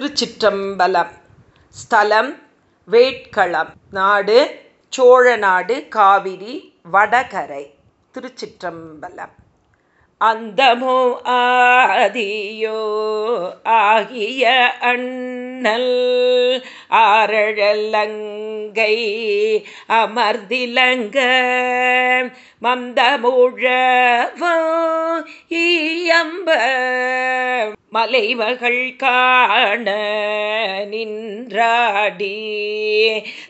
திருச்சிற்றம்பலம். ஸ்தலம் வேட்களம் நாடு சோழநாடு காவிரி வடகரை. திருச்சிற்றம்பலம். அந்தமோ ஆதியோ ஆகிய அண்ணல் ஆரழலங்கை அமர்திலங்க மந்தமுழவோ ஈயம்ப மலைமகள் காண நின்றாடி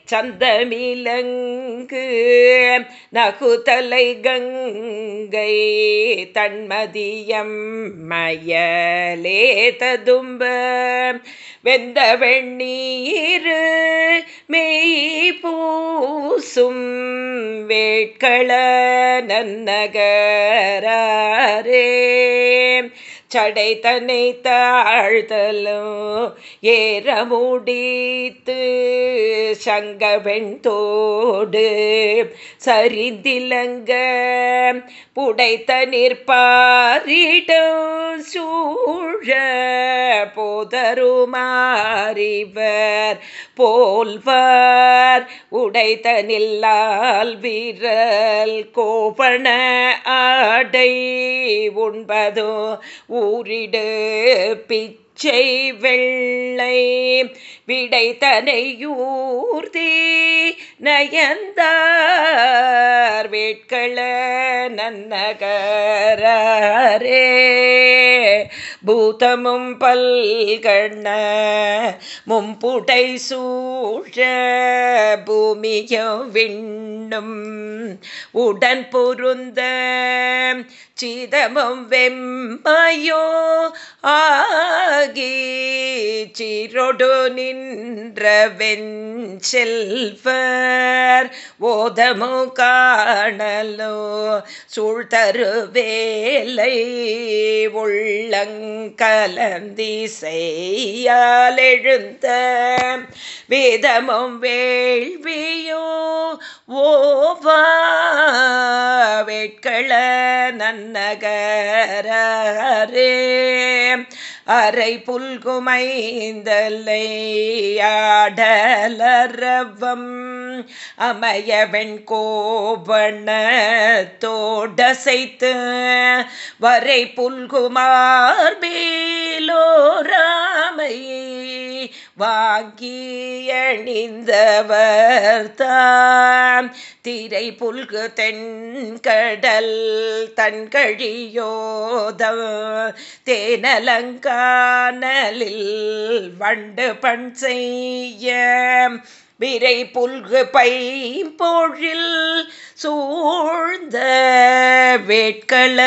சந்தமிலங்கு நகுதலை கங்கை தன்மதியம் மயலே ததும்ப. வெந்த வெண்ணீரு மெய் பூசும் வேட்கள நன்னகரே சடை தன்னை தாழ்தலும் ஏற முடித்து சங்கவெண்தோடு சரிந்திலங்க புடைத்த நிற்பாரிடம் சூழ போதருமாறிவர் போல்வார் உடைத்த நில்லால் வீரல் கோபண ஆடை உண்பதோ ஊரிடு பிச்சை வெள்ளை விடைத்தனையூர்தி நயந்தார் வேட்கள நன்னகரே பூதமும் பல்கண்ண மும்புடை சூழ பூமியும் விண்ணும் உடன் பொருந்த சிதமும் வெம்மையோ ஆகி சிரொடு நின்ற வெஞ்செல்வர் ஓதமு காணலோ சூழ்தரு வேலை உள்ளங்கலந்திசையால் எழுந்த வேதமும் வேள்வியோ ஓவா வேட்கள நன் நகரே அரை புல்குமைந்தலை ஆடலரவம். அமையவெண் கோபண வரை புல்குமார் மேலோராமை வாங்கியணிந்தவர் தாம். திரை புல்கு தென்கடல் தன்கழியோதம் தேனலங்கானலில் வண்டு பண் செய்ய விரை புல்கு பைம்பொழில் சூழ்ந்த வேட்கள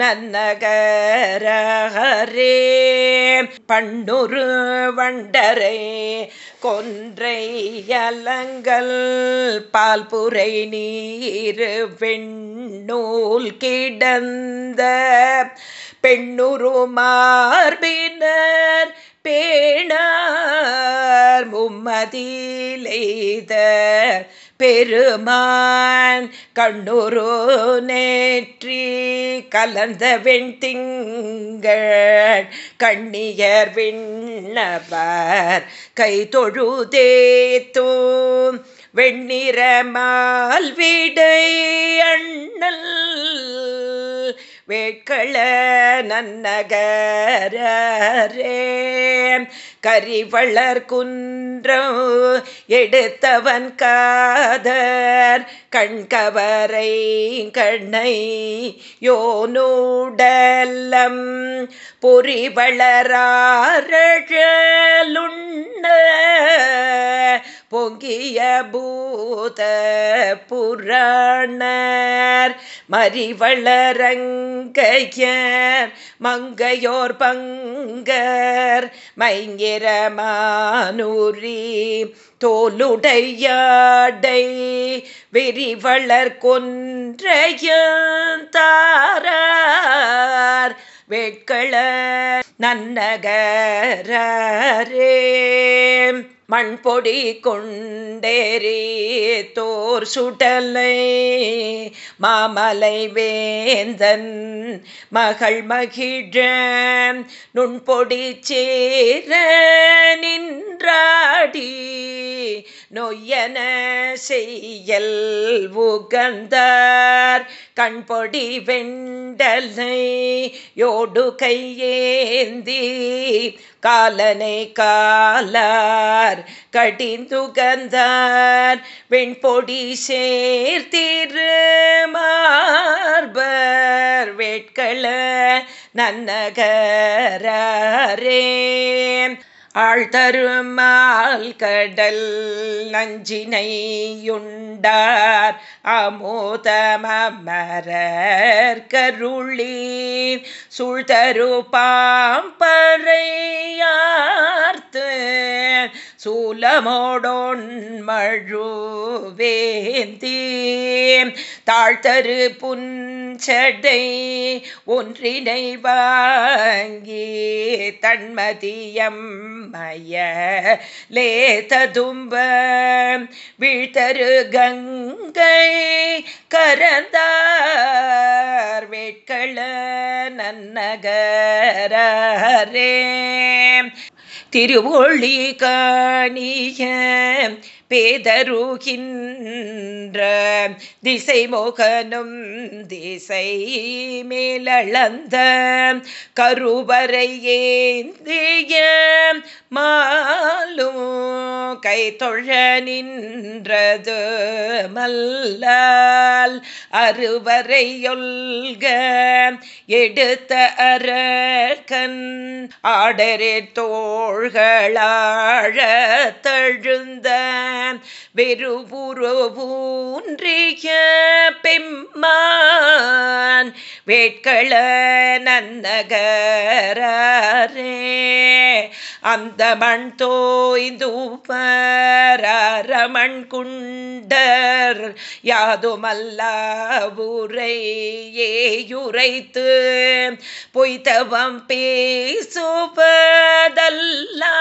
நன்னகரே பண்ணுரு வண்டரை கொன்றை அலங்கல் பால்புரை நீர் வெண்ணூல் கிடந்த பெண்ணுரு மார்பினர் பேணார் மும்மதியிலெய்த பெருமான் கண்ணுரு நேற்றி கலந்த வெண்திங்கள் கண்ணியர் விண்ணவர் கை தொழுதேத்தும் வெண்ணிறமால் விடை அண்ணல் வேட்கள நன்னகரே கரிவளர் குன்றம் எடுத்தவன் காதர். கண்கவரை கண்ணை யோனூடலம் பொறிவளராரழுண்ண பொங்கிய பூத புராணர் மறிவளரங்கையர் மங்கையோர் பங்கர் மைங்கிரமானூரி தோலுடையாடை விரிவளர் கொன்றையார் வேட்கள நன்னகரே மண்பொடி கொண்டேறி தோர் சுடலை மாமலை வேந்தன் மகள் மகிழ நுண்பொடி சேர நின்றாடி. நொய்யன செய்யல் உகந்தார் கண்பொடி வெண் வெண்டலை யோடு கையேந்தி காலனை காலார் கடிந்துகந்தார் வெண்பொடி சேர்த்திரு மார்பர் வேட்கள நன்னகரே ஆழ்தருமால் கடல் நஞ்சினையுண்டார். அமோதமரர் கருளி சுழ்தரு பாம்பறையார்த்து சூலமோடொன் மழுவேந்தி. தாழ்த்தரு புஞ்சடை ஒன்றினை வாங்கி தன்மதியம் மய லேததும்ப வீழ்த்தரு கங்கை கரந்தார் வேட்கள நன்னகரே திருவொழி காணிய பேதருகின்ற திசை மோகனும் திசை மேலளந்த கருவறை ஏந்திய மாலும் கை தொழ நின்றது மல்லால் அறுவரையொல்க எடுத்த அரக்கன் ஆடரே தோள்களாழ தழுந்த வெறுபுறவூன்றிய பெம்மான் வேட்கள நன்னகரே அந்த மண் தோய்ந்தூப்பரமண் குண்டர் யாதுமல்ல ஊரையேயுரைத்து பொய்தவம்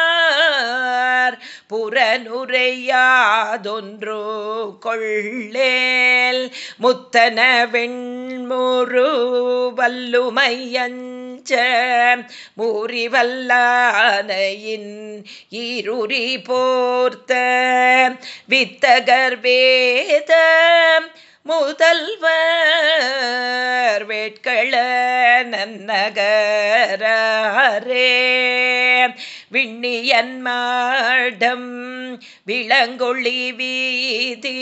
பேசுவதல்லார் புறனுரையாதொன்று கொள்ளேல் முத்தன வெண்முரு வல்லுமையன் வல்லுமையஞ்ச மூறிவல்லானையின் இருறி போர்த்த வித்தகர் வேத முதல்வர் வேட்கள நன்னகரே விண்ணியன் மாடம் விளங்கொழி வீதி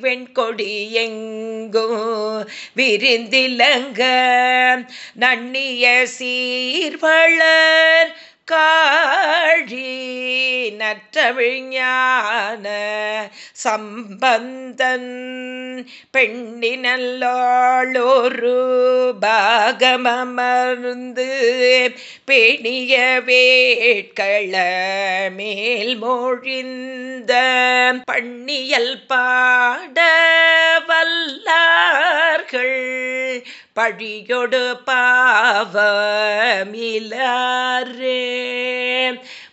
வெண்கொடி எங்கோ விரிந்திலங்க நன்னிய சீர்வளர் காழி நற்றவிஞான சம்பந்தன் பெண்ணினல்லோரு பாகமமர்ந்து பெணிய வேட்கள மேல் மொழிந்த பண்ணியல் பாட வல்லார்கள் பழியொடு பாவமிலாரே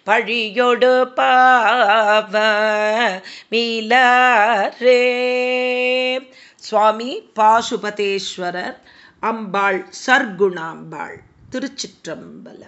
பழியொடு பாவ மீலாரே சுவாமி பாசுபதேஸ்வரர் அம்பாள் சர்க்குணாம்பாள் திருச்சிற்றம்பலம்.